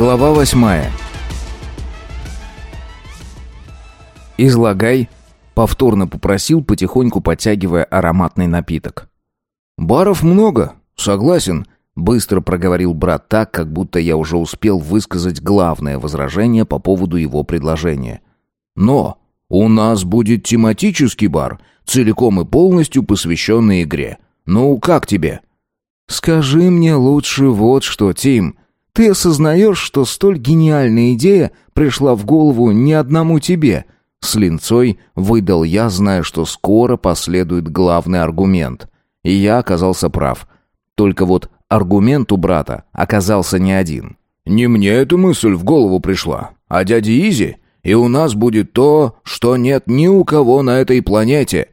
Глава восьмая. «Излагай», — повторно попросил, потихоньку подтягивая ароматный напиток. «Баров много, согласен», — быстро проговорил брат так, как будто я уже успел высказать главное возражение по поводу его предложения. «Но у нас будет тематический бар, целиком и полностью посвященный игре. Ну, как тебе?» «Скажи мне лучше вот что, Тим. Ты осознаешь, что столь гениальная идея пришла в голову не одному тебе?» С линцой выдал я, зная, что скоро последует главный аргумент. И я оказался прав. Только вот аргумент у брата оказался не один. «Не мне эта мысль в голову пришла, а дяде Изи, и у нас будет то, что нет ни у кого на этой планете».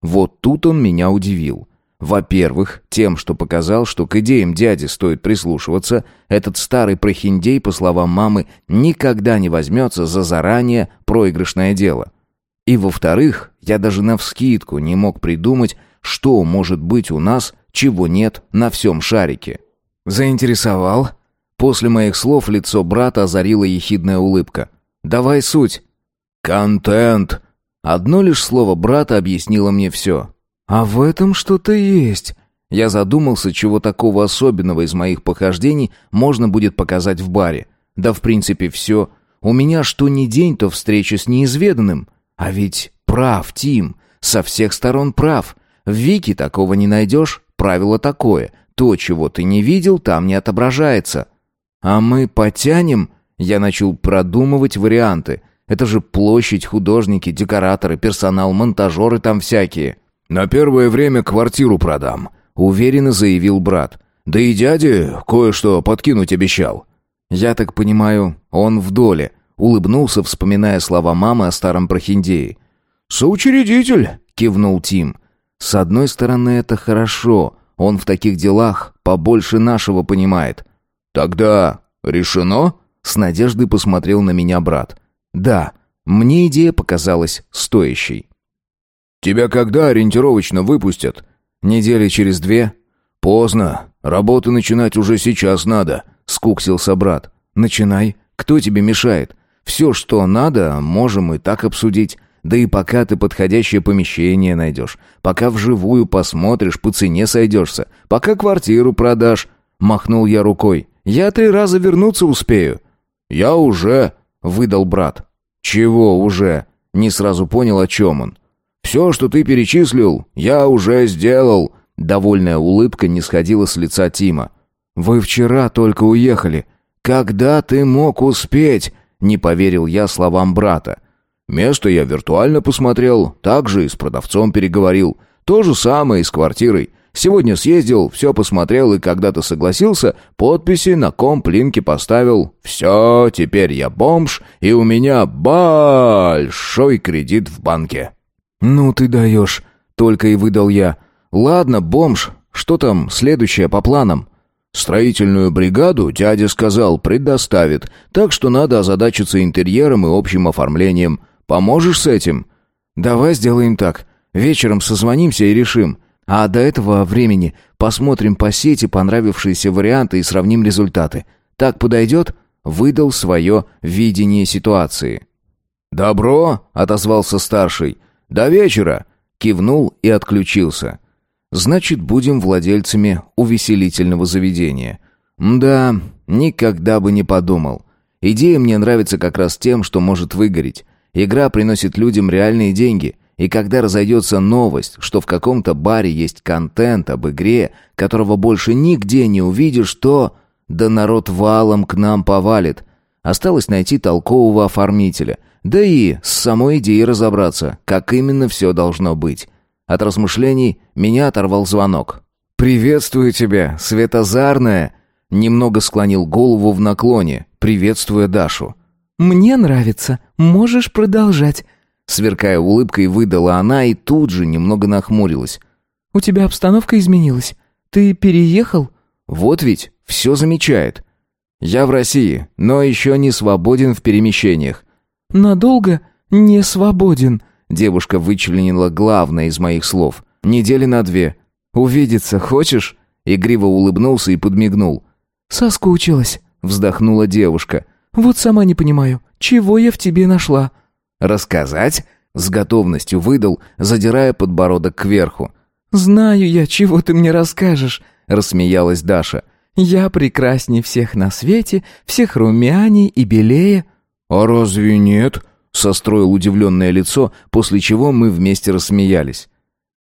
Вот тут он меня удивил. Во-первых, тем, что показал, что к идеям дяди стоит прислушиваться, этот старый прохиндей, по словам мамы, никогда не возьмется за заранее проигрышное дело. И во-вторых, я даже навскидку не мог придумать, что может быть у нас, чего нет на всем шарике. «Заинтересовал?» После моих слов лицо брата озарила ехидная улыбка. «Давай суть». «Контент!» Одно лишь слово брата объяснило мне все. «А в этом что-то есть». Я задумался, чего такого особенного из моих похождений можно будет показать в баре. Да, в принципе, все. У меня что ни день, то встреча с неизведанным. А ведь прав, Тим. Со всех сторон прав. В Вики такого не найдешь. Правило такое. То, чего ты не видел, там не отображается. А мы потянем... Я начал продумывать варианты. Это же площадь, художники, декораторы, персонал, монтажеры там всякие. «На первое время квартиру продам», — уверенно заявил брат. «Да и дяде кое-что подкинуть обещал». «Я так понимаю, он в доле», — улыбнулся, вспоминая слова мамы о старом прохиндее. «Соучредитель», — кивнул Тим. «С одной стороны, это хорошо. Он в таких делах побольше нашего понимает». «Тогда решено?» — с надеждой посмотрел на меня брат. «Да, мне идея показалась стоящей». «Тебя когда ориентировочно выпустят?» «Недели через две». «Поздно. Работу начинать уже сейчас надо», — скуксился брат. «Начинай. Кто тебе мешает? Все, что надо, можем и так обсудить. Да и пока ты подходящее помещение найдешь, пока вживую посмотришь, по цене сойдешься, пока квартиру продашь», — махнул я рукой. «Я три раза вернуться успею». «Я уже», — выдал брат. «Чего уже?» — не сразу понял, о чем он. Все, что ты перечислил, я уже сделал». Довольная улыбка не сходила с лица Тима. «Вы вчера только уехали. Когда ты мог успеть?» Не поверил я словам брата. «Место я виртуально посмотрел, также и с продавцом переговорил. То же самое и с квартирой. Сегодня съездил, все посмотрел и когда-то согласился, подписи на комп-линке поставил. Все, теперь я бомж, и у меня большой кредит в банке». «Ну ты даешь!» — только и выдал я. «Ладно, бомж, что там следующее по планам?» «Строительную бригаду, дядя сказал, предоставит, так что надо озадачиться интерьером и общим оформлением. Поможешь с этим?» «Давай сделаем так. Вечером созвонимся и решим. А до этого времени посмотрим по сети понравившиеся варианты и сравним результаты. Так подойдет?» Выдал свое видение ситуации. «Добро!» — отозвался старший. «До вечера!» — кивнул и отключился. «Значит, будем владельцами увеселительного заведения». «Да, никогда бы не подумал. Идея мне нравится как раз тем, что может выгореть. Игра приносит людям реальные деньги». И когда разойдется новость, что в каком-то баре есть контент об игре, которого больше нигде не увидишь, то... Да народ валом к нам повалит. Осталось найти толкового оформителя. Да и с самой идеей разобраться, как именно все должно быть. От размышлений меня оторвал звонок. «Приветствую тебя, Светозарная!» Немного склонил голову в наклоне, приветствуя Дашу. «Мне нравится. Можешь продолжать». Сверкая улыбкой, выдала она и тут же немного нахмурилась. «У тебя обстановка изменилась. Ты переехал?» «Вот ведь, все замечает. Я в России, но еще не свободен в перемещениях. «Надолго не свободен», — девушка вычленила главное из моих слов. «Недели на две. Увидеться хочешь?» Игриво улыбнулся и подмигнул. «Соскучилась», — вздохнула девушка. «Вот сама не понимаю, чего я в тебе нашла?» «Рассказать?» — с готовностью выдал, задирая подбородок кверху. «Знаю я, чего ты мне расскажешь», — рассмеялась Даша. «Я прекрасней всех на свете, всех румяней и белее». «А разве нет?» — состроил удивленное лицо, после чего мы вместе рассмеялись.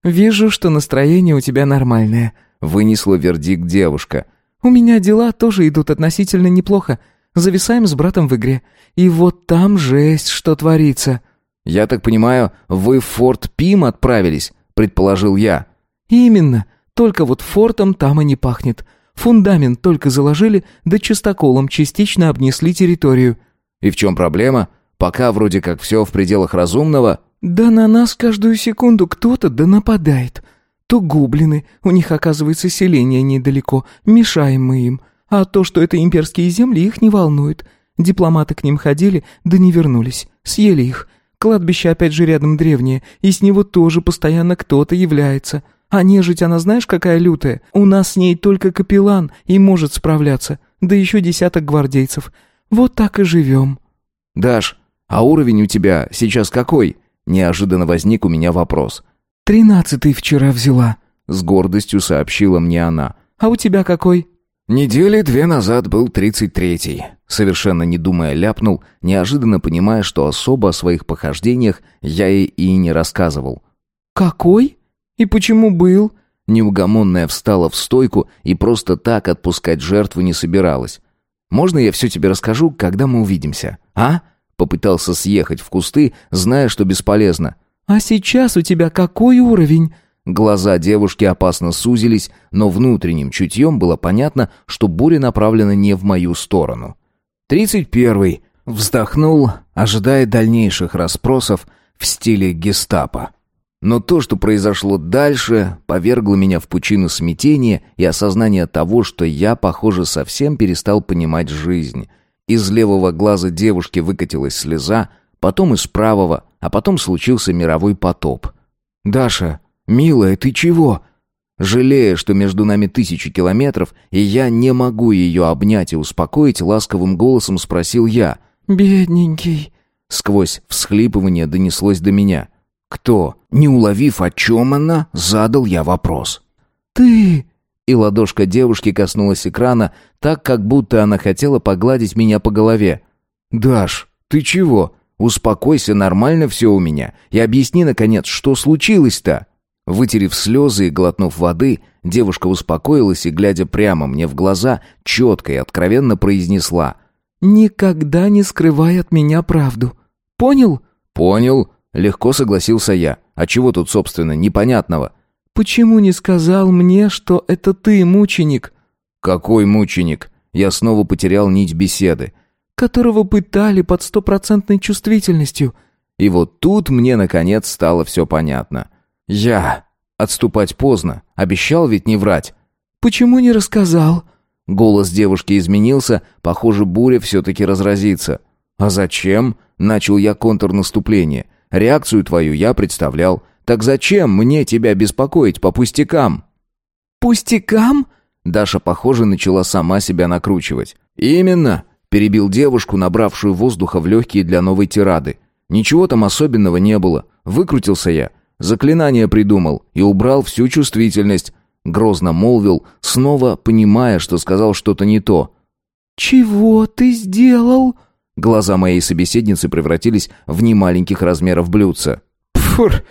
«Вижу, что настроение у тебя нормальное», — вынесла вердикт девушка. «У меня дела тоже идут относительно неплохо. Зависаем с братом в игре. И вот там жесть, что творится». «Я так понимаю, вы в Форт Пим отправились?» — предположил я. «Именно. Только вот фортом там и не пахнет. Фундамент только заложили, да чистоколом частично обнесли территорию». «И в чем проблема? Пока вроде как все в пределах разумного...» «Да на нас каждую секунду кто-то да нападает. То гоблины, у них оказывается селение недалеко, мешаем мы им. А то, что это имперские земли, их не волнует. Дипломаты к ним ходили, да не вернулись, съели их. Кладбище опять же рядом древнее, и с него тоже постоянно кто-то является. А нежить она знаешь какая лютая? У нас с ней только капеллан и может справляться, да еще десяток гвардейцев. Вот так и живем». «Даш, а уровень у тебя сейчас какой?» Неожиданно возник у меня вопрос. «Тринадцатый вчера взяла», — с гордостью сообщила мне она. «А у тебя какой?» «Недели две назад был тридцать третий», — совершенно не думая ляпнул, неожиданно понимая, что особо о своих похождениях я ей и не рассказывал. «Какой? И почему был?» Неугомонная встала в стойку и просто так отпускать жертву не собиралась. «Можно я все тебе расскажу, когда мы увидимся, а?» Попытался съехать в кусты, зная, что бесполезно. «А сейчас у тебя какой уровень?» Глаза девушки опасно сузились, но внутренним чутьем было понятно, что буря направлена не в мою сторону. «Тридцать первый», — вздохнул, ожидая дальнейших расспросов в стиле гестапо. Но то, что произошло дальше, повергло меня в пучину смятения и осознания того, что я, похоже, совсем перестал понимать жизнь — из левого глаза девушки выкатилась слеза, потом из правого, а потом случился мировой потоп. «Даша, милая, ты чего?» Жалея, что между нами тысячи километров, и я не могу ее обнять и успокоить, ласковым голосом спросил я. «Бедненький». Сквозь всхлипывание донеслось до меня. «Кто?» Не уловив, о чем она, задал я вопрос. «Ты!» и ладошка девушки коснулась экрана, так, как будто она хотела погладить меня по голове. «Даш, ты чего? Успокойся, нормально все у меня. И объясни, наконец, что случилось-то?» Вытерев слезы и глотнув воды, девушка успокоилась и, глядя прямо мне в глаза, четко и откровенно произнесла. «Никогда не скрывай от меня правду. Понял?» «Понял», — легко согласился я. «А чего тут, собственно, непонятного?» «Почему не сказал мне, что это ты, мученик?» «Какой мученик?» Я снова потерял нить беседы. «Которого пытали под стопроцентной чувствительностью». И вот тут мне, наконец, стало все понятно. «Я...» Отступать поздно. Обещал ведь не врать. «Почему не рассказал?» Голос девушки изменился. Похоже, буря все-таки разразится. «А зачем?» Начал я контрнаступление. Реакцию твою я представлял. Так зачем мне тебя беспокоить по пустякам?» «Пустякам?» Даша, похоже, начала сама себя накручивать. «Именно!» — перебил девушку, набравшую воздуха в легкие для новой тирады. «Ничего там особенного не было. Выкрутился я. Заклинание придумал и убрал всю чувствительность». Грозно молвил, снова понимая, что сказал что-то не то. «Чего ты сделал?» Глаза моей собеседницы превратились в немаленьких размеров блюдца. «Пфур!»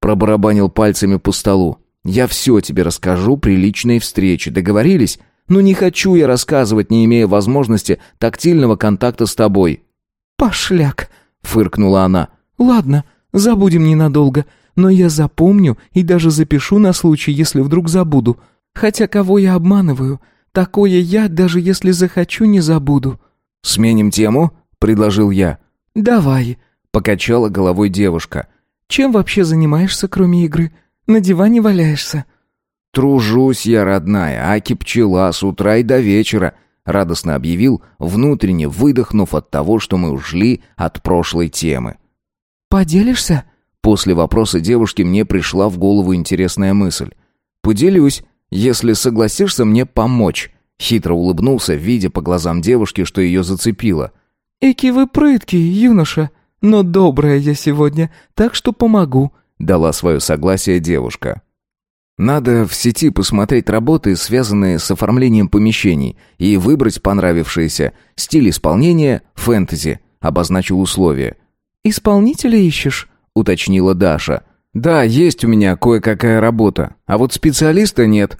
Пробарабанил пальцами по столу. «Я все тебе расскажу при личной встрече. Договорились? Ну не хочу я рассказывать, не имея возможности тактильного контакта с тобой». «Пошляк!» — фыркнула она. «Ладно, забудем ненадолго, но я запомню и даже запишу на случай, если вдруг забуду. Хотя кого я обманываю? Такое я, даже если захочу, не забуду». «Сменим тему?» — предложил я. «Давай», — покачала головой девушка. Чем вообще занимаешься, кроме игры? На диване валяешься?» «Тружусь я, родная, аки пчела с утра и до вечера», — радостно объявил, внутренне выдохнув от того, что мы ушли от прошлой темы. «Поделишься?» После вопроса девушки мне пришла в голову интересная мысль. «Поделюсь, если согласишься мне помочь», — Хитро улыбнулся, видя по глазам девушки, что ее зацепило. «Эки вы прыткий, юноша, но добрая я сегодня, так что помогу», — дала свое согласие девушка. Надо в сети посмотреть работы, связанные с оформлением помещений, и выбрать понравившиеся. Стиль исполнения — фэнтези, обозначил условия. «Исполнителя ищешь?» — уточнила Даша. «Да, есть у меня кое-какая работа, а вот специалиста нет».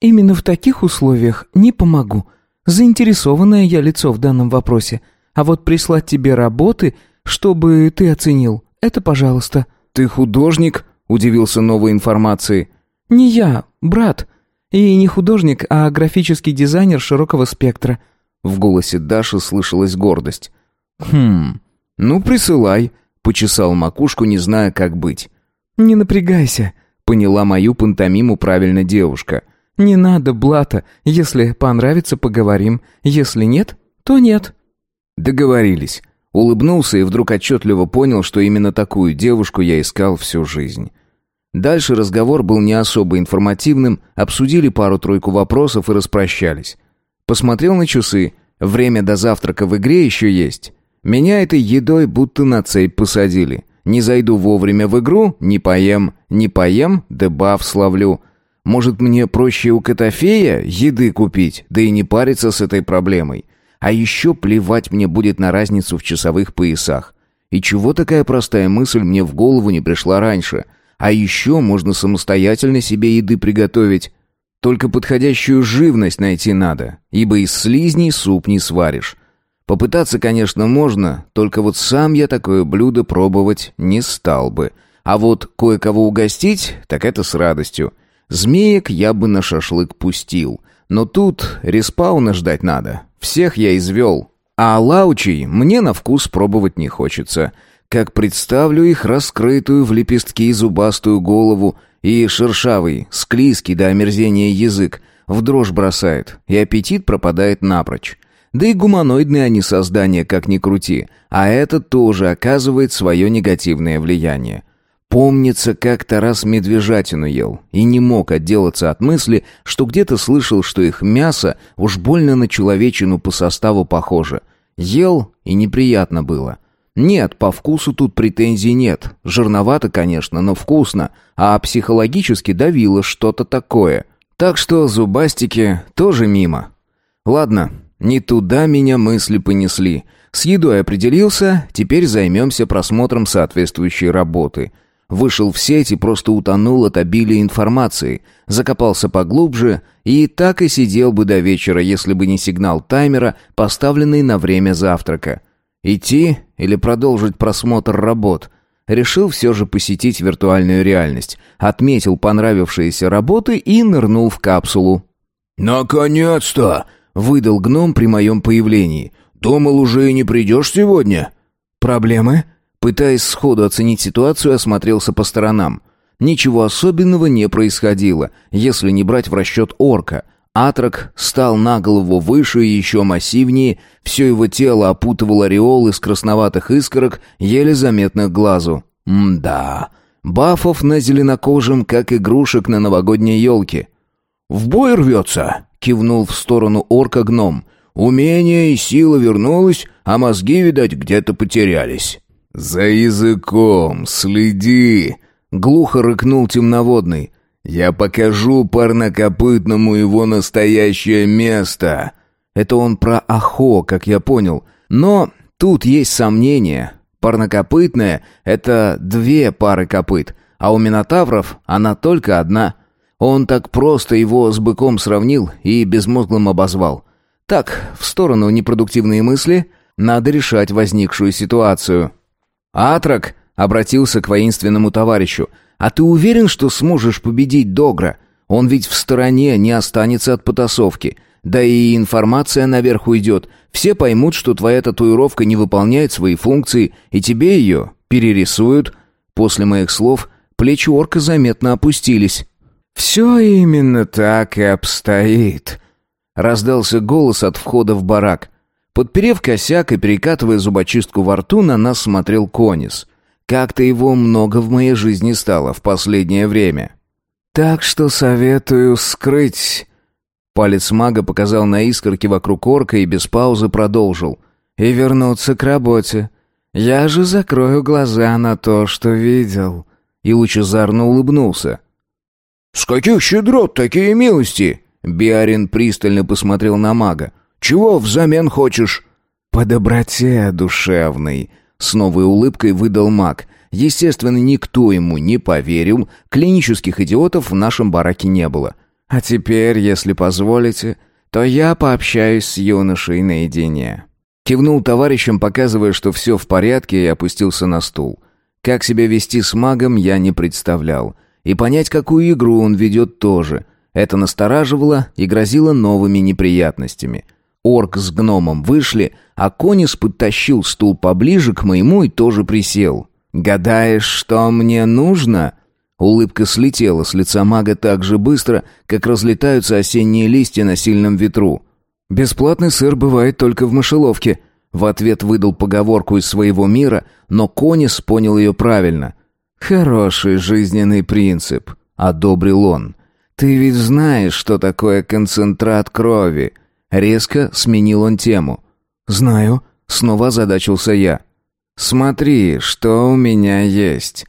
«Именно в таких условиях не помогу. Заинтересованное я лицо в данном вопросе. А вот прислать тебе работы, чтобы ты оценил, это пожалуйста». «Ты художник?» — удивился новой информацией. «Не я, брат. И не художник, а графический дизайнер широкого спектра». В голосе Даши слышалась гордость. «Хм, ну присылай», — почесал макушку, не зная, как быть. «Не напрягайся», — поняла мою пантомиму правильно девушка. «Не надо блата. Если понравится, поговорим. Если нет, то нет». Договорились. Улыбнулся и вдруг отчетливо понял, что именно такую девушку я искал всю жизнь. Дальше разговор был не особо информативным, обсудили пару-тройку вопросов и распрощались. Посмотрел на часы. Время до завтрака в игре еще есть. Меня этой едой будто на цепь посадили. Не зайду вовремя в игру, не поем, не поем, дебаф словлю. Может, мне проще у Котофея еды купить, да и не париться с этой проблемой. А еще плевать мне будет на разницу в часовых поясах. И чего такая простая мысль мне в голову не пришла раньше? А еще можно самостоятельно себе еды приготовить. Только подходящую живность найти надо, ибо из слизней суп не сваришь. Попытаться, конечно, можно, только вот сам я такое блюдо пробовать не стал бы. А вот кое-кого угостить, так это с радостью. Змеек я бы на шашлык пустил. Но тут респауна ждать надо. Всех я извел. А лаучей мне на вкус пробовать не хочется как представлю их раскрытую в лепестки зубастую голову и шершавый, склизкий до омерзения язык, в дрожь бросает, и аппетит пропадает напрочь. Да и гуманоидные они создания, как ни крути, а это тоже оказывает свое негативное влияние. Помнится, как-то раз медвежатину ел и не мог отделаться от мысли, что где-то слышал, что их мясо уж больно на человечину по составу похоже. Ел, и неприятно было. Нет, по вкусу тут претензий нет. Жирновато, конечно, но вкусно. А психологически давило что-то такое. Так что зубастики тоже мимо. Ладно, не туда меня мысли понесли. С едой определился, теперь займемся просмотром соответствующей работы. Вышел в сеть и просто утонул от обилия информации. Закопался поглубже и так и сидел бы до вечера, если бы не сигнал таймера, поставленный на время завтрака. Идти или продолжить просмотр работ? Решил все же посетить виртуальную реальность. Отметил понравившиеся работы и нырнул в капсулу. «Наконец-то!» — выдал гном при моем появлении. «Думал, уже и не придешь сегодня?» «Проблемы?» Пытаясь сходу оценить ситуацию, осмотрелся по сторонам. Ничего особенного не происходило, если не брать в расчет орка — Атрак стал на голову выше и еще массивнее, все его тело опутывал ореол из красноватых искорок, еле заметных глазу. Мда, бафов на зеленокожем, как игрушек на новогодней елке. «В бой рвется!» — кивнул в сторону орка гном. «Умение и сила вернулась, а мозги, видать, где-то потерялись». «За языком следи!» — глухо рыкнул темноводный. «Я покажу парнокопытному его настоящее место!» Это он про Ахо, как я понял. Но тут есть сомнение. Парнокопытная — это две пары копыт, а у Минотавров она только одна. Он так просто его с быком сравнил и безмозглым обозвал. Так, в сторону непродуктивные мысли, надо решать возникшую ситуацию. «Атрак!» — обратился к воинственному товарищу — а ты уверен, что сможешь победить Догра? Он ведь в стороне, не останется от потасовки. Да и информация наверх уйдет. Все поймут, что твоя татуировка не выполняет свои функции, и тебе ее перерисуют. После моих слов плечи орка заметно опустились. «Все именно так и обстоит», — раздался голос от входа в барак. Подперев косяк и перекатывая зубочистку во рту, на нас смотрел Конис — как-то его много в моей жизни стало в последнее время. Так что советую скрыть Палец мага показал на искорки вокруг орка и без паузы продолжил. «И вернуться к работе. Я же закрою глаза на то, что видел». И лучезарно улыбнулся. «С каких щедрот такие милости?» Биарин пристально посмотрел на мага. «Чего взамен хочешь?» «По доброте душевной», — с новой улыбкой выдал маг. Естественно, никто ему не поверил, клинических идиотов в нашем бараке не было. «А теперь, если позволите, то я пообщаюсь с юношей наедине». Кивнул товарищам, показывая, что все в порядке, и опустился на стул. Как себя вести с магом, я не представлял. И понять, какую игру он ведет, тоже. Это настораживало и грозило новыми неприятностями. Орк с гномом вышли, а Конис подтащил стул поближе к моему и тоже присел. «Гадаешь, что мне нужно?» Улыбка слетела с лица мага так же быстро, как разлетаются осенние листья на сильном ветру. «Бесплатный сыр бывает только в мышеловке», — в ответ выдал поговорку из своего мира, но Конис понял ее правильно. «Хороший жизненный принцип», — одобрил он. «Ты ведь знаешь, что такое концентрат крови?» Резко сменил он тему. «Знаю», — снова задачился я. «Смотри, что у меня есть».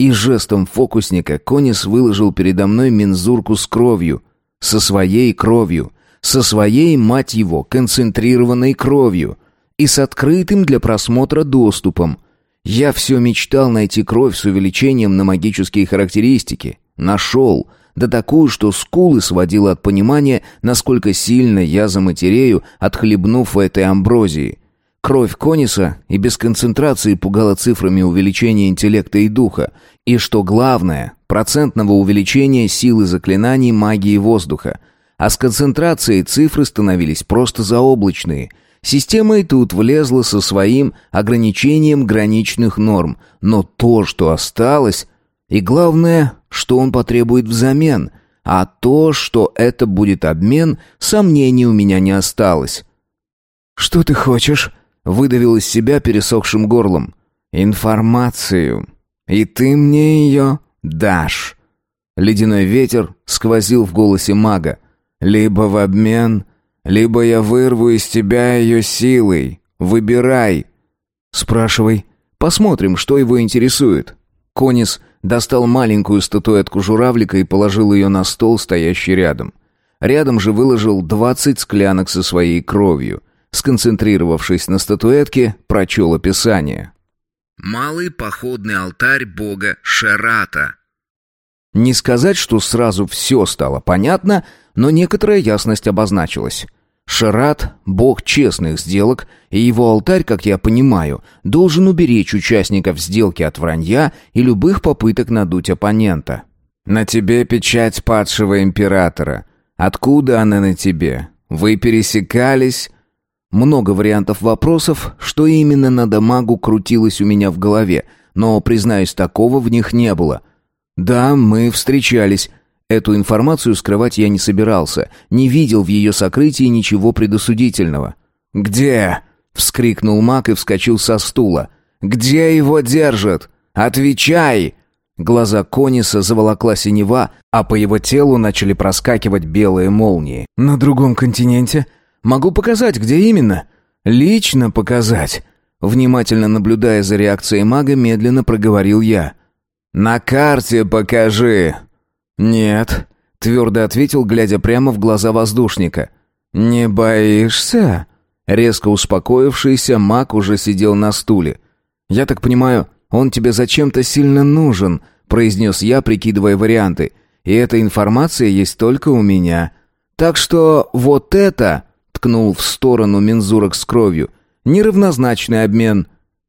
И жестом фокусника Конис выложил передо мной мензурку с кровью. Со своей кровью. Со своей, мать его, концентрированной кровью. И с открытым для просмотра доступом. Я все мечтал найти кровь с увеличением на магические характеристики. Нашел да такую, что скулы сводила от понимания, насколько сильно я заматерею, отхлебнув этой амброзии. Кровь Кониса и без концентрации пугала цифрами увеличения интеллекта и духа, и, что главное, процентного увеличения силы заклинаний магии воздуха. А с концентрацией цифры становились просто заоблачные. Система и тут влезла со своим ограничением граничных норм, но то, что осталось, и главное, что он потребует взамен, а то, что это будет обмен, сомнений у меня не осталось. «Что ты хочешь?» — выдавил из себя пересохшим горлом. «Информацию. И ты мне ее дашь». Ледяной ветер сквозил в голосе мага. «Либо в обмен, либо я вырву из тебя ее силой. Выбирай». «Спрашивай. Посмотрим, что его интересует». Конис достал маленькую статуэтку журавлика и положил ее на стол, стоящий рядом. Рядом же выложил двадцать склянок со своей кровью. Сконцентрировавшись на статуэтке, прочел описание. «Малый походный алтарь бога Шерата». Не сказать, что сразу все стало понятно, но некоторая ясность обозначилась. Шарат — бог честных сделок, и его алтарь, как я понимаю, должен уберечь участников сделки от вранья и любых попыток надуть оппонента. «На тебе печать падшего императора. Откуда она на тебе? Вы пересекались?» Много вариантов вопросов, что именно на дамагу крутилось у меня в голове, но, признаюсь, такого в них не было. «Да, мы встречались», Эту информацию скрывать я не собирался, не видел в ее сокрытии ничего предосудительного. «Где?» — вскрикнул маг и вскочил со стула. «Где его держат? Отвечай!» Глаза Кониса заволокла синева, а по его телу начали проскакивать белые молнии. «На другом континенте? Могу показать, где именно?» «Лично показать?» Внимательно наблюдая за реакцией мага, медленно проговорил я. «На карте покажи!» «Нет», — твердо ответил, глядя прямо в глаза воздушника. «Не боишься?» Резко успокоившийся маг уже сидел на стуле. «Я так понимаю, он тебе зачем-то сильно нужен», — произнес я, прикидывая варианты. «И эта информация есть только у меня. Так что вот это...» — ткнул в сторону мензурок с кровью. «Неравнозначный обмен».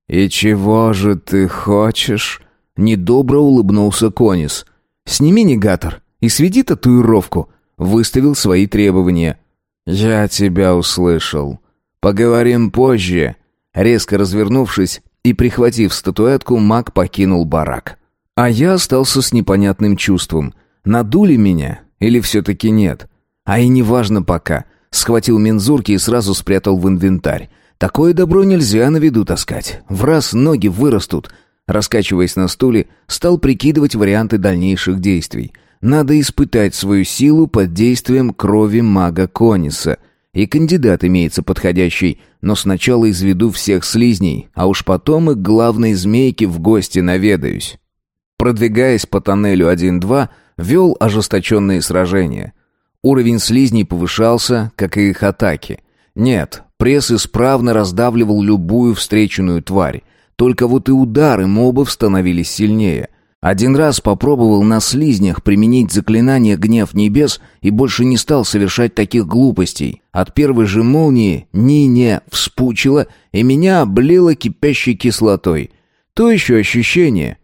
«И чего же ты хочешь?» — недобро улыбнулся Конис. «Сними негатор и сведи татуировку», — выставил свои требования. «Я тебя услышал. Поговорим позже». Резко развернувшись и прихватив статуэтку, маг покинул барак. А я остался с непонятным чувством. Надули меня или все-таки нет? А и неважно пока. Схватил мензурки и сразу спрятал в инвентарь. Такое добро нельзя на виду таскать. В раз ноги вырастут, Раскачиваясь на стуле, стал прикидывать варианты дальнейших действий. Надо испытать свою силу под действием крови мага Кониса. И кандидат имеется подходящий, но сначала изведу всех слизней, а уж потом и к главной змейке в гости наведаюсь. Продвигаясь по тоннелю 1-2, вел ожесточенные сражения. Уровень слизней повышался, как и их атаки. Нет, пресс исправно раздавливал любую встреченную тварь. Только вот и удары мобов становились сильнее — один раз попробовал на слизнях применить заклинание «Гнев небес» и больше не стал совершать таких глупостей. От первой же молнии ни-не вспучило, и меня облило кипящей кислотой. То еще ощущение.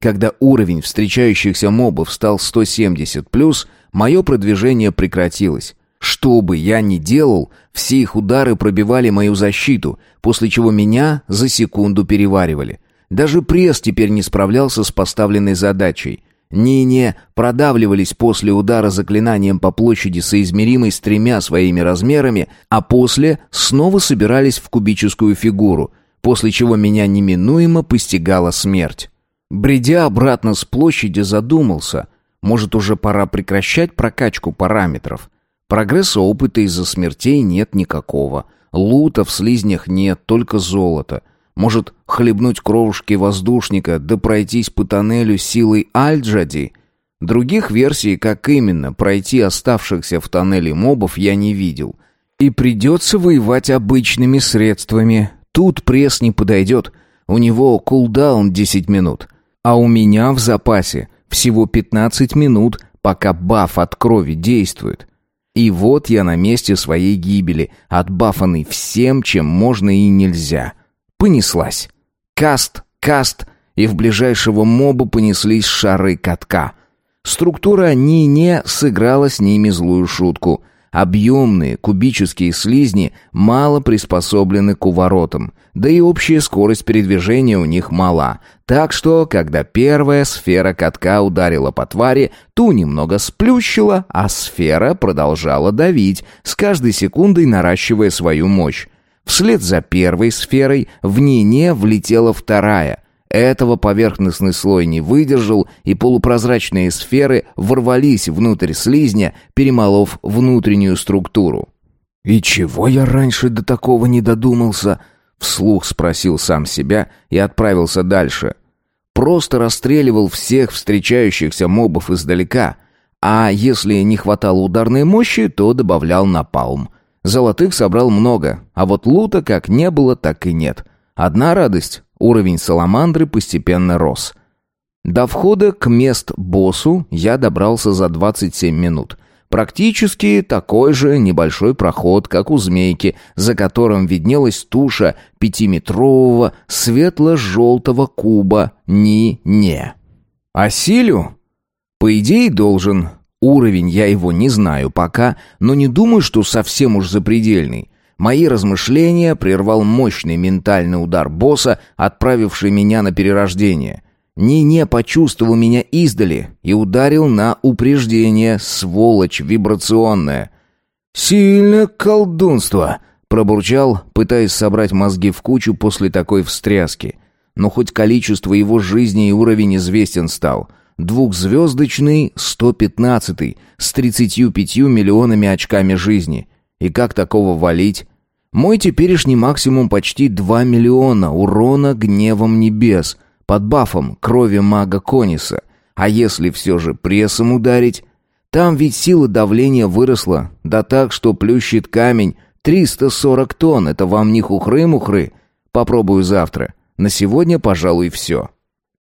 Когда уровень встречающихся мобов стал 170+, мое продвижение прекратилось. Что бы я ни делал, все их удары пробивали мою защиту, после чего меня за секунду переваривали. Даже пресс теперь не справлялся с поставленной задачей. Нине продавливались после удара заклинанием по площади соизмеримой с тремя своими размерами, а после снова собирались в кубическую фигуру, после чего меня неминуемо постигала смерть. Бредя обратно с площади, задумался, может уже пора прекращать прокачку параметров. Прогресса опыта из-за смертей нет никакого. Лута в слизнях нет, только золото — может, хлебнуть кровушки воздушника, да пройтись по тоннелю силой Альджади? Других версий, как именно пройти оставшихся в тоннеле мобов, я не видел. И придется воевать обычными средствами. Тут пресс не подойдет. У него кулдаун 10 минут. А у меня в запасе всего 15 минут, пока баф от крови действует. И вот я на месте своей гибели, отбафанный всем, чем можно и нельзя. Понеслась. Каст, каст, и в ближайшего моба понеслись шары катка. Структура не-не сыграла с ними злую шутку. Объемные кубические слизни мало приспособлены к уворотам, да и общая скорость передвижения у них мала. Так что, когда первая сфера катка ударила по твари, ту немного сплющила, а сфера продолжала давить, с каждой секундой наращивая свою мощь. Вслед за первой сферой в Нине влетела вторая. Этого поверхностный слой не выдержал, и полупрозрачные сферы ворвались внутрь слизня, перемолов внутреннюю структуру. «И чего я раньше до такого не додумался?» Вслух спросил сам себя и отправился дальше. Просто расстреливал всех встречающихся мобов издалека, а если не хватало ударной мощи, то добавлял напалм — Золотых собрал много, а вот лута как не было, так и нет. Одна радость — уровень саламандры постепенно рос. До входа к мест-боссу я добрался за 27 минут. Практически такой же небольшой проход, как у змейки, за которым виднелась туша пятиметрового светло-желтого куба Ни-Не. Осилю? По идее, должен. Уровень я его не знаю пока, но не думаю, что совсем уж запредельный. Мои размышления прервал мощный ментальный удар босса, отправивший меня на перерождение. Не-не почувствовал меня издали и ударил на упреждение, сволочь вибрационная. «Сильное колдунство!» — пробурчал, пытаясь собрать мозги в кучу после такой встряски. Но хоть количество его жизни и уровень известен стал — Двухзвездочный 115 с 35 миллионами очками жизни. И как такого валить? Мой теперешний максимум почти 2 миллиона урона гневом небес, под бафом крови мага Кониса. А если все же прессом ударить? Там ведь сила давления выросла, да так, что плющит камень 340 тонн, это вам не хухры-мухры. Попробую завтра. На сегодня, пожалуй, все.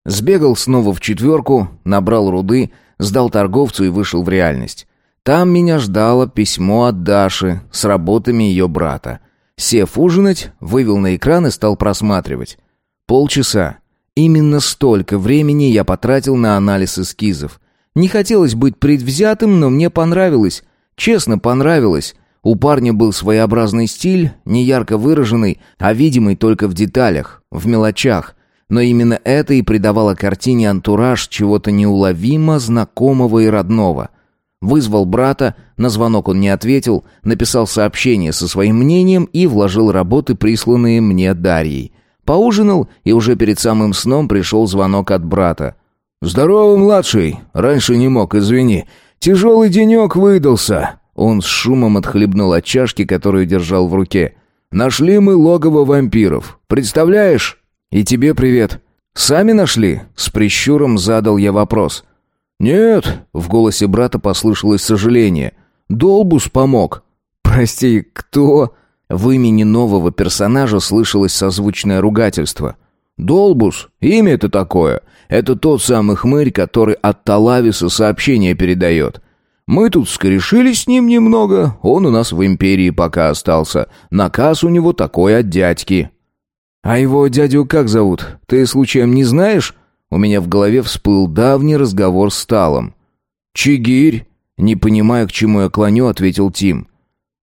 Сбегал снова в четверку, набрал руды, сдал торговцу и вышел в реальность. Там меня ждало письмо от Даши с работами ее брата. Сев ужинать, вывел на экран и стал просматривать. Полчаса. Именно столько времени я потратил на анализ эскизов. Не хотелось быть предвзятым, но мне понравилось. Честно, понравилось. У парня был своеобразный стиль, не ярко выраженный, а видимый только в деталях, в мелочах. Но именно это и придавало картине антураж чего-то неуловимо знакомого и родного. Вызвал брата, на звонок он не ответил, написал сообщение со своим мнением и вложил работы, присланные мне Дарьей. Поужинал, и уже перед самым сном пришел звонок от брата. «Здорово, младший. Раньше не мог, извини. Тяжелый денек выдался». Он с шумом отхлебнул от чашки, которую держал в руке. «Нашли мы логово вампиров. Представляешь?» «И тебе привет. Сами нашли?» С прищуром задал я вопрос. «Нет», — в голосе брата послышалось сожаление. «Долбус помог». «Прости, кто?» В имени нового персонажа слышалось созвучное ругательство. «Долбус, имя это такое. Это тот самый хмырь, который от Талависа сообщение передает. Мы тут скорешились с ним немного, он у нас в империи пока остался. Наказ у него такой от дядьки». «А его дядю как зовут? Ты случаем не знаешь?» У меня в голове всплыл давний разговор с Талом. «Чигирь?» Не понимая, к чему я клоню, ответил Тим.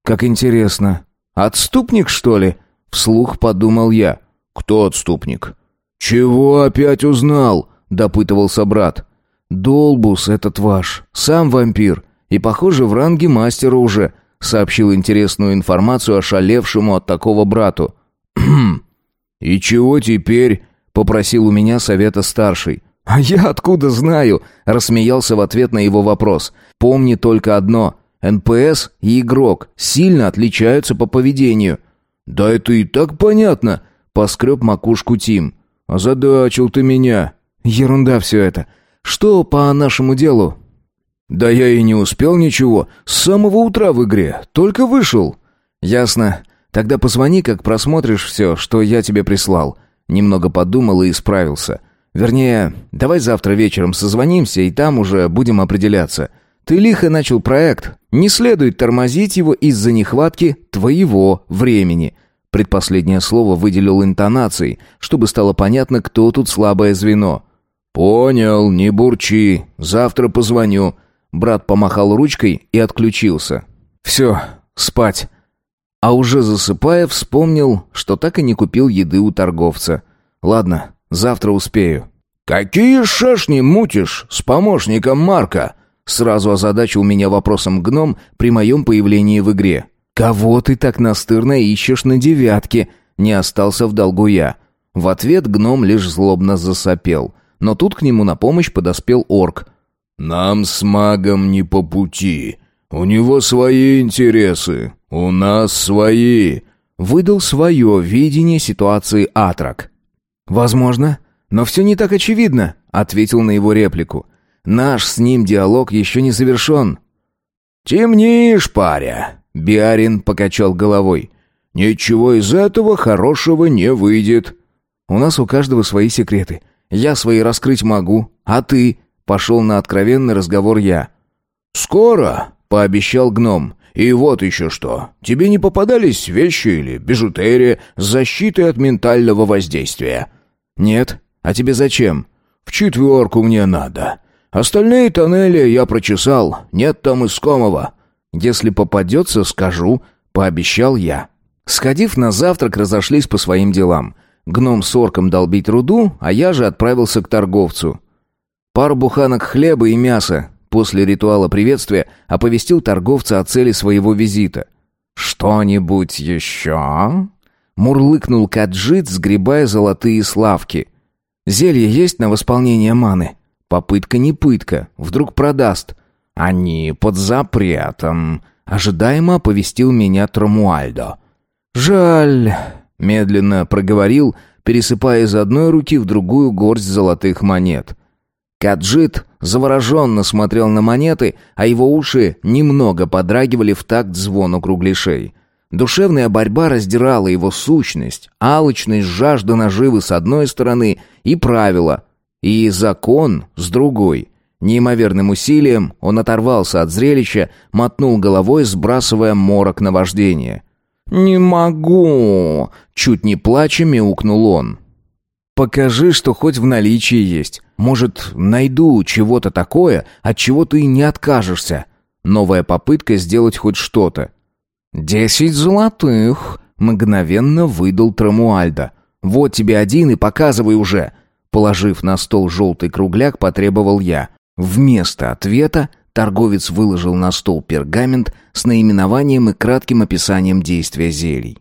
«Как интересно. Отступник, что ли?» Вслух подумал я. «Кто отступник?» «Чего опять узнал?» допытывался брат. «Долбус этот ваш, сам вампир, и, похоже, в ранге мастера уже», сообщил интересную информацию ошалевшему от такого брату. «Хм, и чего теперь?» — попросил у меня совета старший. «А я откуда знаю?» — рассмеялся в ответ на его вопрос. «Помни только одно. НПС и игрок сильно отличаются по поведению». «Да это и так понятно», — поскреб макушку Тим. «Озадачил ты меня». «Ерунда все это. Что по нашему делу?» «Да я и не успел ничего. С самого утра в игре. Только вышел». «Ясно. Тогда позвони, как просмотришь все, что я тебе прислал». Немного подумал и исправился. «Вернее, давай завтра вечером созвонимся, и там уже будем определяться. Ты лихо начал проект. Не следует тормозить его из-за нехватки твоего времени». Предпоследнее слово выделил интонацией, чтобы стало понятно, кто тут слабое звено. «Понял, не бурчи. Завтра позвоню». Брат помахал ручкой и отключился. «Все, спать». А уже засыпая, вспомнил, что так и не купил еды у торговца. «Ладно, завтра успею». «Какие шашни мутишь с помощником Марка?» Сразу озадачил меня вопросом гном при моем появлении в игре. «Кого ты так настырно ищешь на девятке?» Не остался в долгу я. В ответ гном лишь злобно засопел. Но тут к нему на помощь подоспел орк. «Нам с магом не по пути. У него свои интересы, у нас свои», — выдал свое видение ситуации Атрак. «Возможно, но все не так очевидно», — ответил на его реплику. «Наш с ним диалог еще не завершен». «Темнишь, паря», — Биарин покачал головой. «Ничего из этого хорошего не выйдет». «У нас у каждого свои секреты. Я свои раскрыть могу, а ты?» Пошел на откровенный разговор я. «Скоро», — пообещал гном. «И вот еще что. Тебе не попадались вещи или бижутерия с защитой от ментального воздействия?» «Нет. А тебе зачем?» «В четверку мне надо. Остальные тоннели я прочесал. Нет там искомого». «Если попадется, скажу», — пообещал я. Сходив на завтрак, разошлись по своим делам. Гном с орком долбить руду, а я же отправился к торговцу. Пару буханок хлеба и мяса. После ритуала приветствия оповестил торговца о цели своего визита. «Что-нибудь еще?» Мурлыкнул Каджит, сгребая золотые славки. «Зелье есть на восполнение маны?» «Попытка не пытка. Вдруг продаст?» «Они под запретом», — ожидаемо оповестил меня Трамуальдо. «Жаль», — медленно проговорил, пересыпая из одной руки в другую горсть золотых монет. Каджит завороженно смотрел на монеты, а его уши немного подрагивали в такт звону кругляшей. Душевная борьба раздирала его сущность, алчность, жажда наживы с одной стороны и правила, и закон с другой. Неимоверным усилием он оторвался от зрелища, мотнул головой, сбрасывая морок на вождение. «Не могу!» — чуть не плача мяукнул он. «Покажи, что хоть в наличии есть. Может, найду чего-то такое, от чего ты не откажешься». Новая попытка сделать хоть что-то. «Десять золотых!» — мгновенно выдал Трамуальда. «Вот тебе один и показывай уже!» Положив на стол желтый кругляк, потребовал я. Вместо ответа Торговец выложил на стол пергамент с наименованием и кратким описанием действия зелий.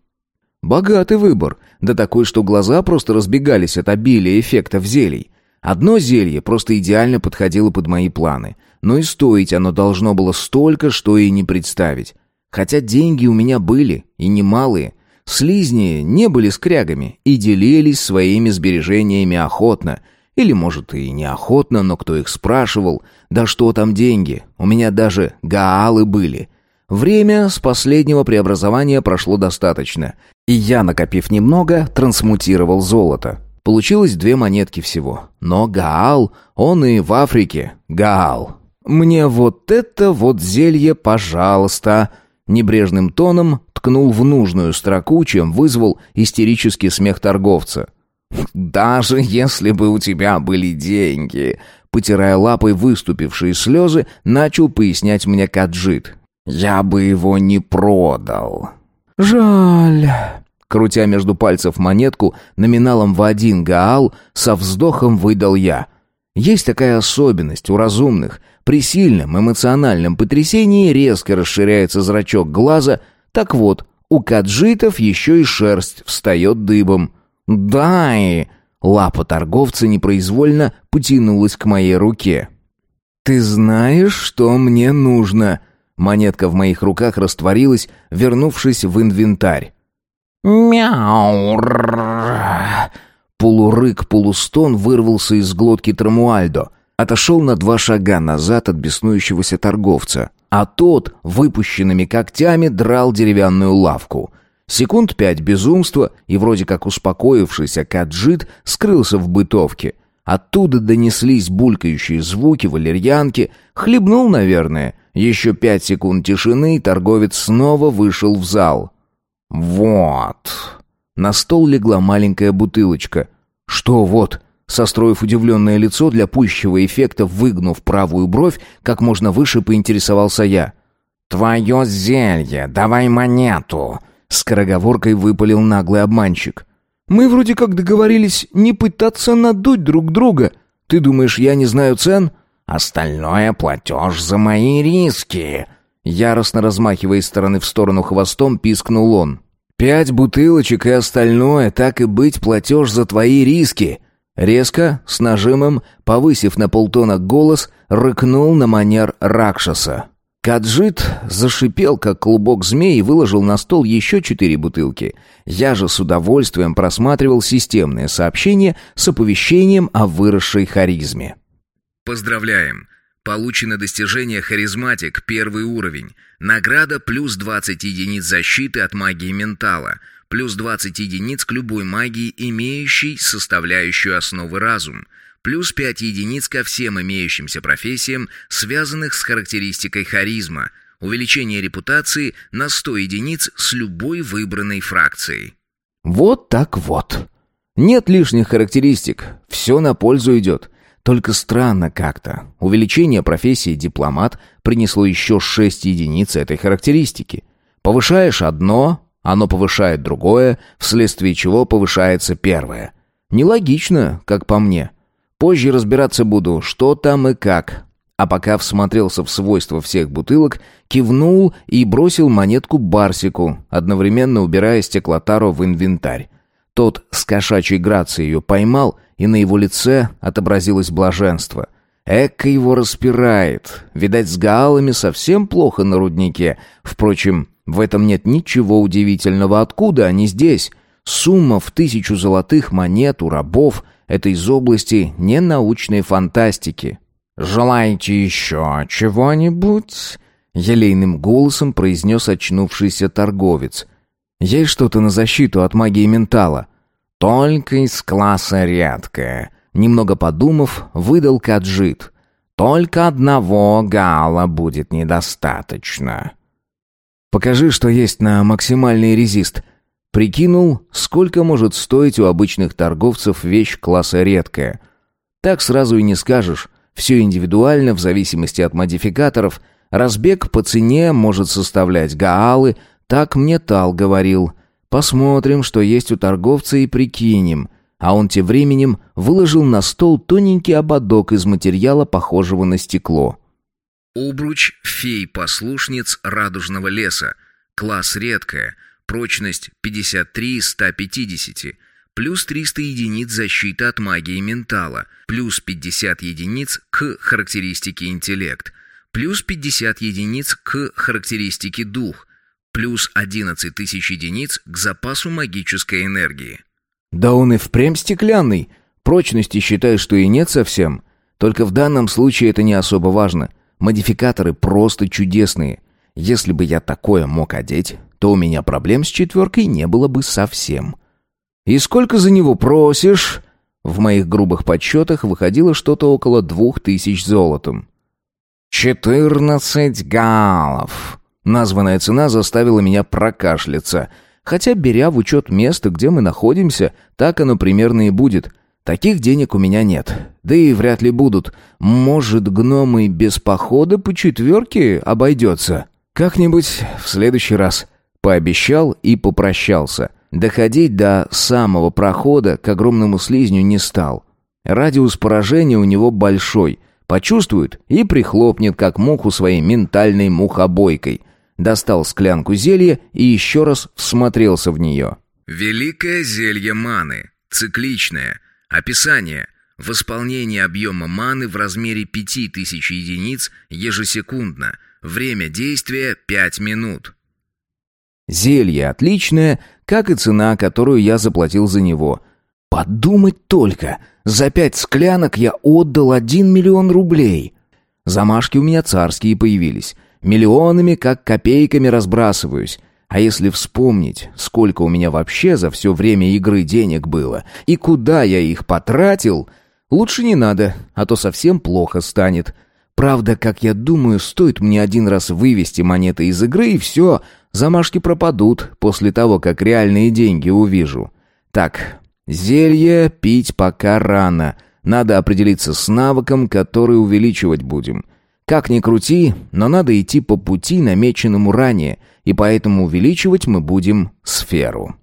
Богатый выбор, да такой, что глаза просто разбегались от обилия эффектов зелий. Одно зелье просто идеально подходило под мои планы. Но и стоить оно должно было столько, что и не представить. Хотя деньги у меня были, и немалые. Слизни не были скрягами и делились своими сбережениями охотно. Или, может, и неохотно, но кто их спрашивал? Да что там деньги? У меня даже гаалы были. Время с последнего преобразования прошло достаточно, и я, накопив немного, трансмутировал золото. Получилось две монетки всего. Но Гаал, он и в Африке. Гаал. Мне вот это вот зелье, пожалуйста. Небрежным тоном ткнул в нужную строку, чем вызвал истерический смех торговца. «Даже если бы у тебя были деньги...» Потирая лапой выступившие слезы, начал пояснять мне Каджит. «Я бы его не продал». «Жаль...» Крутя между пальцев монетку номиналом в один гаал, со вздохом выдал я. Есть такая особенность у разумных. При сильном эмоциональном потрясении резко расширяется зрачок глаза. Так вот, у каджитов еще и шерсть встает дыбом. «Дай!» Лапа торговца непроизвольно потянулась к моей руке. «Ты знаешь, что мне нужно?» Монетка в моих руках растворилась, вернувшись в инвентарь. «Мяу!» Полурык, полустон вырвался из глотки Трамуальдо. Отошел на два шага назад от беснующегося торговца. А тот, выпущенными когтями, драл деревянную лавку. Секунд пять безумства, и вроде как успокоившийся Каджит скрылся в бытовке. Оттуда донеслись булькающие звуки валерьянки. Хлебнул, наверное. Еще пять секунд тишины, и торговец снова вышел в зал. «Вот». На стол легла маленькая бутылочка. «Что вот?» Состроив удивленное лицо для пущего эффекта, выгнув правую бровь, как можно выше поинтересовался я. «Твое зелье, давай монету!» Скороговоркой выпалил наглый обманщик. «Мы вроде как договорились не пытаться надуть друг друга. Ты думаешь, я не знаю цен?» «Остальное платеж за мои риски!» Яростно размахивая из стороны в сторону хвостом, пискнул он. «Пять бутылочек и остальное, так и быть, платеж за твои риски!» Резко, с нажимом, повысив на полтона голос, рыкнул на манер Ракшаса. Каджит зашипел, как клубок змей, и выложил на стол еще четыре бутылки. Я же с удовольствием просматривал системное сообщение с оповещением о выросшей харизме. «Поздравляем! Получено достижение «Харизматик» первый уровень. Награда плюс 20 единиц защиты от магии ментала, плюс 20 единиц к любой магии, имеющей составляющую основы разум, плюс 5 единиц ко всем имеющимся профессиям, связанных с характеристикой харизма, увеличение репутации на 100 единиц с любой выбранной фракцией. Вот так вот. Нет лишних характеристик, все на пользу идет. Только странно как-то. Увеличение профессии дипломат принесло еще 6 единиц этой характеристики. Повышаешь одно, оно повышает другое, вследствие чего повышается первое. Нелогично, как по мне. Позже разбираться буду, что там и как. А пока всмотрелся в свойства всех бутылок, кивнул и бросил монетку Барсику, одновременно убирая стеклотару в инвентарь. Тот с кошачьей грацией ее поймал, и на его лице отобразилось блаженство. Эка его распирает. Видать, с гаалами совсем плохо на руднике. Впрочем, в этом нет ничего удивительного. Откуда они здесь? Сумма в тысячу золотых монет у рабов — это из области ненаучной фантастики. «Желаете еще чего-нибудь?» — елейным голосом произнес очнувшийся торговец — есть что-то на защиту от магии ментала? Только из класса редкое. Немного подумав, выдал Каджит. Только одного гала будет недостаточно. Покажи, что есть на максимальный резист. Прикинул, сколько может стоить у обычных торговцев вещь класса редкая. Так сразу и не скажешь. Все индивидуально в зависимости от модификаторов. Разбег по цене может составлять гаалы, так мне Тал говорил. Посмотрим, что есть у торговца и прикинем. А он тем временем выложил на стол тоненький ободок из материала, похожего на стекло. Обруч фей-послушниц радужного леса. Класс редкая. Прочность 53 из 150. плюс 300 единиц защиты от магии ментала, плюс 50 единиц к характеристике интеллект, плюс 50 единиц к характеристике дух, плюс 11 тысяч единиц к запасу магической энергии. Да он и впрямь стеклянный. Прочности считаю, что и нет совсем. Только в данном случае это не особо важно. Модификаторы просто чудесные. Если бы я такое мог одеть, то у меня проблем с четверкой не было бы совсем. «И сколько за него просишь?» В моих грубых подсчетах выходило что-то около двух тысяч золотом. «Четырнадцать галлов!» Названная цена заставила меня прокашляться. Хотя, беря в учет место, где мы находимся, так оно примерно и будет. Таких денег у меня нет. Да и вряд ли будут. Может, гномы без похода по четверке обойдется? Как-нибудь в следующий раз. Пообещал и попрощался. Доходить до самого прохода к огромному слизню не стал. Радиус поражения у него большой. Почувствует и прихлопнет, как муху своей ментальной мухобойкой. Достал склянку зелья и еще раз всмотрелся в нее. Великое зелье маны. Цикличное. Описание. Восполнение объема маны в размере 5000 единиц ежесекундно. Время действия 5 минут. Зелье отличное, как и цена, которую я заплатил за него. Подумать только, за пять склянок я отдал один миллион рублей. Замашки у меня царские появились. Миллионами, как копейками разбрасываюсь. А если вспомнить, сколько у меня вообще за все время игры денег было, и куда я их потратил, лучше не надо, а то совсем плохо станет. Правда, как я думаю, стоит мне один раз вывести монеты из игры, и все, замашки пропадут после того, как реальные деньги увижу. Так, зелье пить пока рано. Надо определиться с навыком, который увеличивать будем. Как ни крути, но надо идти по пути, намеченному ранее, и поэтому увеличивать мы будем сферу.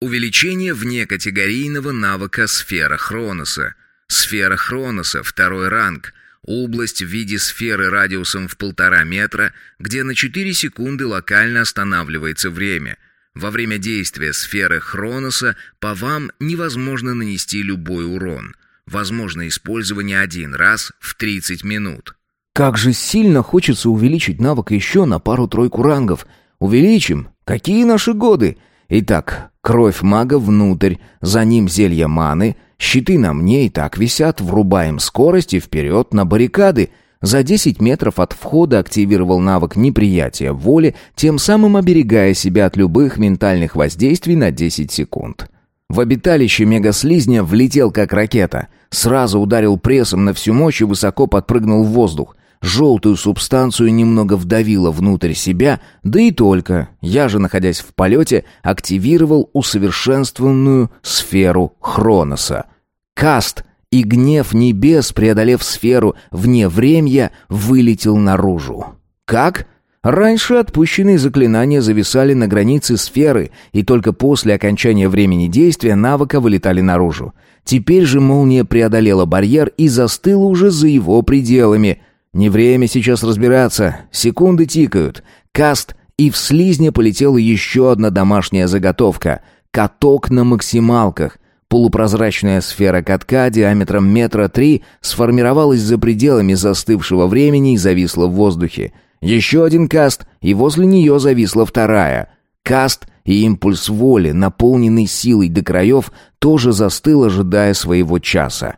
Увеличение вне категорийного навыка сфера Хроноса. Сфера Хроноса, второй ранг. Область в виде сферы радиусом в полтора метра, где на 4 секунды локально останавливается время. Во время действия сферы Хроноса по вам невозможно нанести любой урон. Возможно использование один раз в 30 минут. Как же сильно хочется увеличить навык еще на пару-тройку рангов. Увеличим. Какие наши годы? Итак, кровь мага внутрь, за ним зелье маны, щиты на мне и так висят, врубаем скорость и вперед на баррикады. За 10 метров от входа активировал навык неприятия воли, тем самым оберегая себя от любых ментальных воздействий на 10 секунд. В обиталище мегаслизня влетел как ракета. Сразу ударил прессом на всю мощь и высоко подпрыгнул в воздух. Желтую субстанцию немного вдавило внутрь себя, да и только. Я же, находясь в полете, активировал усовершенствованную сферу Хроноса. Каст и гнев небес, преодолев сферу вне времени, вылетел наружу. Как? Раньше отпущенные заклинания зависали на границе сферы, и только после окончания времени действия навыка вылетали наружу. Теперь же молния преодолела барьер и застыла уже за его пределами — не время сейчас разбираться. Секунды тикают. Каст, и в слизне полетела еще одна домашняя заготовка. Каток на максималках. Полупрозрачная сфера катка диаметром метра три сформировалась за пределами застывшего времени и зависла в воздухе. Еще один каст, и возле нее зависла вторая. Каст и импульс воли, наполненный силой до краев, тоже застыл, ожидая своего часа.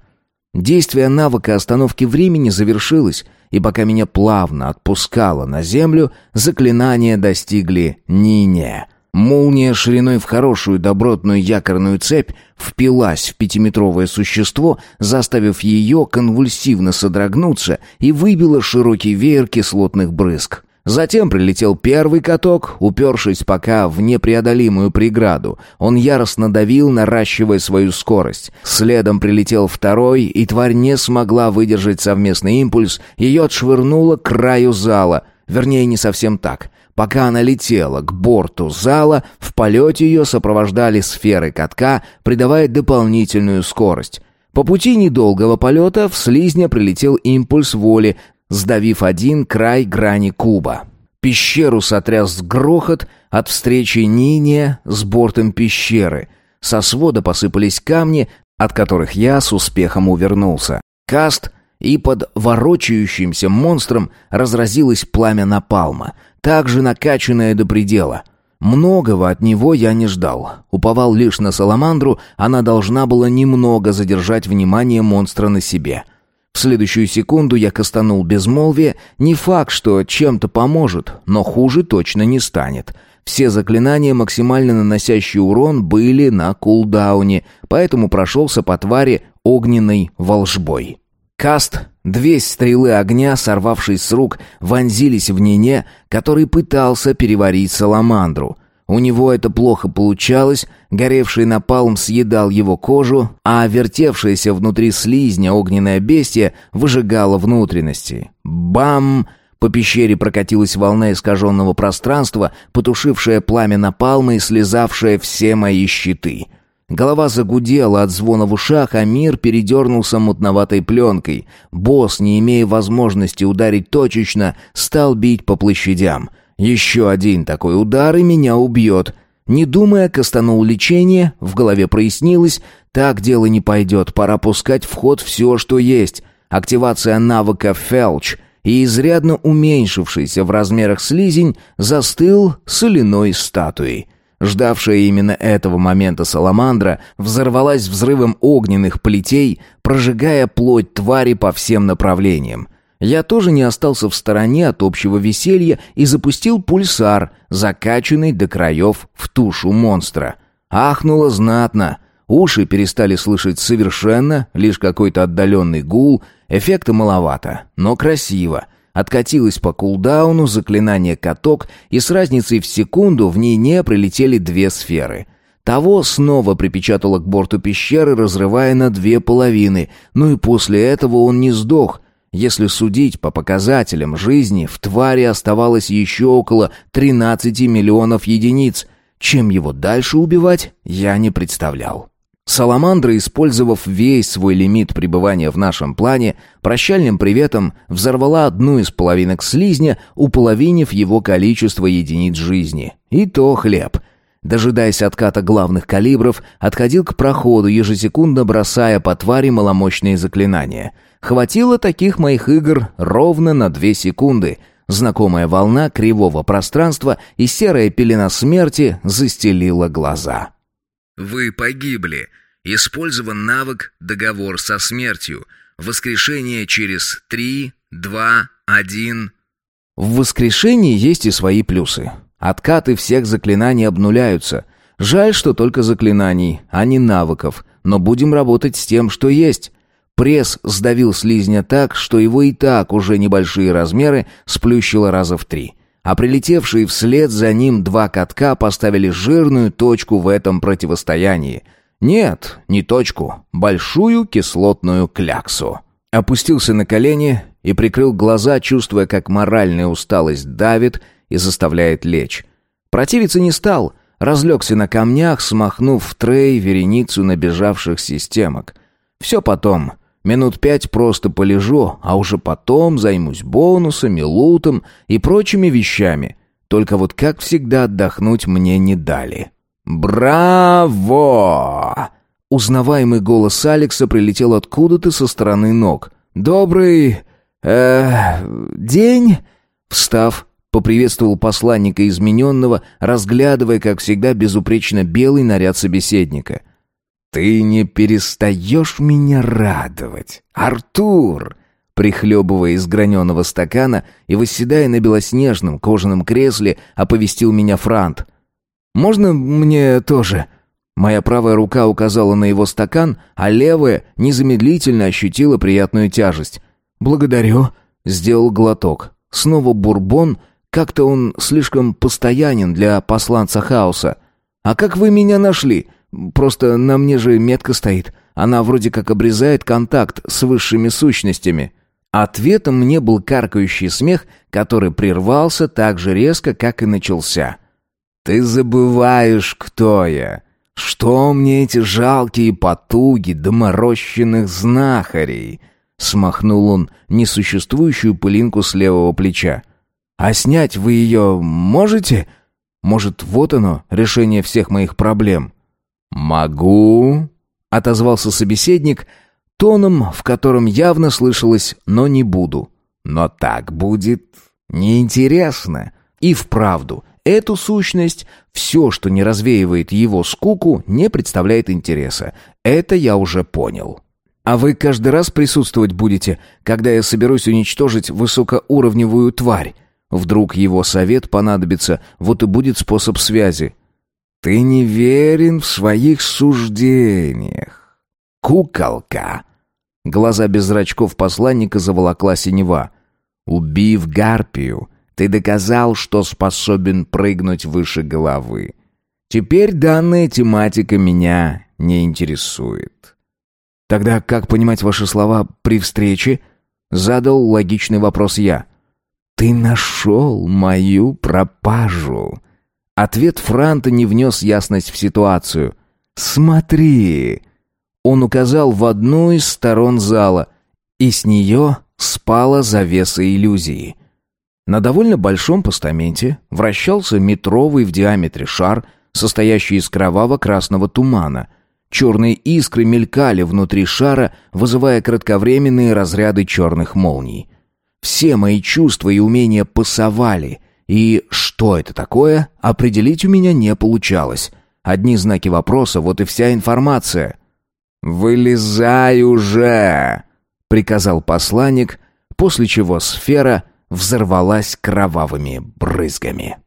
Действие навыка остановки времени завершилось, и пока меня плавно отпускало на землю, заклинания достигли Нине. Молния шириной в хорошую добротную якорную цепь впилась в пятиметровое существо, заставив ее конвульсивно содрогнуться и выбила широкий веер кислотных брызг. Затем прилетел первый каток, упершись пока в непреодолимую преграду. Он яростно давил, наращивая свою скорость. Следом прилетел второй, и тварь не смогла выдержать совместный импульс. Ее отшвырнуло к краю зала. Вернее, не совсем так. Пока она летела к борту зала, в полете ее сопровождали сферы катка, придавая дополнительную скорость. По пути недолгого полета в слизня прилетел импульс воли, сдавив один край грани куба. Пещеру сотряс грохот от встречи Нине с бортом пещеры. Со свода посыпались камни, от которых я с успехом увернулся. Каст, и под ворочающимся монстром разразилось пламя напалма, также накачанное до предела. Многого от него я не ждал. Уповал лишь на Саламандру, она должна была немного задержать внимание монстра на себе. В следующую секунду я кастанул безмолвие, не факт, что чем-то поможет, но хуже точно не станет. Все заклинания, максимально наносящие урон, были на кулдауне, поэтому прошелся по твари огненной волжбой. Каст, две стрелы огня, сорвавшись с рук, вонзились в Нене, который пытался переварить саламандру. У него это плохо получалось, горевший напалм съедал его кожу, а вертевшееся внутри слизня огненное бестие выжигало внутренности. Бам! По пещере прокатилась волна искаженного пространства, потушившая пламя напалма и слезавшая все мои щиты — Голова загудела от звона в ушах, а мир передернулся мутноватой пленкой. Босс, не имея возможности ударить точечно, стал бить по площадям. Еще один такой удар, и меня убьет. Не думая, кастанул лечение, в голове прояснилось. Так дело не пойдет, пора пускать в ход все, что есть. Активация навыка «Фелч» и изрядно уменьшившийся в размерах слизень застыл соляной статуей. Ждавшая именно этого момента саламандра взорвалась взрывом огненных плетей, прожигая плоть твари по всем направлениям. Я тоже не остался в стороне от общего веселья и запустил пульсар, закачанный до краев в тушу монстра. Ахнуло знатно. Уши перестали слышать совершенно, лишь какой-то отдаленный гул. Эффекта маловато, но красиво откатилась по кулдауну заклинание «Каток», и с разницей в секунду в ней не прилетели две сферы. Того снова припечатало к борту пещеры, разрывая на две половины, ну и после этого он не сдох. Если судить по показателям жизни, в твари оставалось еще около 13 миллионов единиц. Чем его дальше убивать, я не представлял. Саламандра, использовав весь свой лимит пребывания в нашем плане, прощальным приветом взорвала одну из половинок слизня, уполовинив его количество единиц жизни. И то хлеб. Дожидаясь отката главных калибров, отходил к проходу, ежесекундно бросая по твари маломощные заклинания. Хватило таких моих игр ровно на две секунды. Знакомая волна кривого пространства и серая пелена смерти застелила глаза. «Вы погибли», Использован навык «Договор со смертью». Воскрешение через 3, 2, 1. В воскрешении есть и свои плюсы. Откаты всех заклинаний обнуляются. Жаль, что только заклинаний, а не навыков. Но будем работать с тем, что есть. Пресс сдавил слизня так, что его и так уже небольшие размеры сплющило раза в три. А прилетевшие вслед за ним два катка поставили жирную точку в этом противостоянии – нет, не точку, большую кислотную кляксу. Опустился на колени и прикрыл глаза, чувствуя, как моральная усталость давит и заставляет лечь. Противиться не стал, разлегся на камнях, смахнув в трей вереницу набежавших системок. Все потом. Минут пять просто полежу, а уже потом займусь бонусами, лутом и прочими вещами. Только вот как всегда отдохнуть мне не дали. «Браво!» Узнаваемый голос Алекса прилетел откуда-то со стороны ног. «Добрый... э... день?» Встав, поприветствовал посланника измененного, разглядывая, как всегда, безупречно белый наряд собеседника. «Ты не перестаешь меня радовать, Артур!» Прихлебывая из граненого стакана и восседая на белоснежном кожаном кресле, оповестил меня Франт. «Можно мне тоже?» Моя правая рука указала на его стакан, а левая незамедлительно ощутила приятную тяжесть. «Благодарю», — сделал глоток. Снова бурбон, как-то он слишком постоянен для посланца хаоса. «А как вы меня нашли? Просто на мне же метка стоит. Она вроде как обрезает контакт с высшими сущностями». Ответом мне был каркающий смех, который прервался так же резко, как и начался. Ты забываешь, кто я. Что мне эти жалкие потуги доморощенных знахарей?» Смахнул он несуществующую пылинку с левого плеча. «А снять вы ее можете? Может, вот оно, решение всех моих проблем?» «Могу», — отозвался собеседник, тоном, в котором явно слышалось «но не буду». «Но так будет неинтересно». И вправду, эту сущность, все, что не развеивает его скуку, не представляет интереса. Это я уже понял. А вы каждый раз присутствовать будете, когда я соберусь уничтожить высокоуровневую тварь? Вдруг его совет понадобится, вот и будет способ связи. Ты не верен в своих суждениях. Куколка. Глаза без зрачков посланника заволокла синева. Убив гарпию, ты доказал, что способен прыгнуть выше головы. Теперь данная тематика меня не интересует. Тогда как понимать ваши слова при встрече? Задал логичный вопрос я. Ты нашел мою пропажу. Ответ Франта не внес ясность в ситуацию. Смотри. Он указал в одну из сторон зала, и с нее спала завеса иллюзии. На довольно большом постаменте вращался метровый в диаметре шар, состоящий из кроваво-красного тумана. Черные искры мелькали внутри шара, вызывая кратковременные разряды черных молний. Все мои чувства и умения пасовали, и что это такое, определить у меня не получалось. Одни знаки вопроса, вот и вся информация. «Вылезай уже!» — приказал посланник, после чего сфера взорвалась кровавыми брызгами.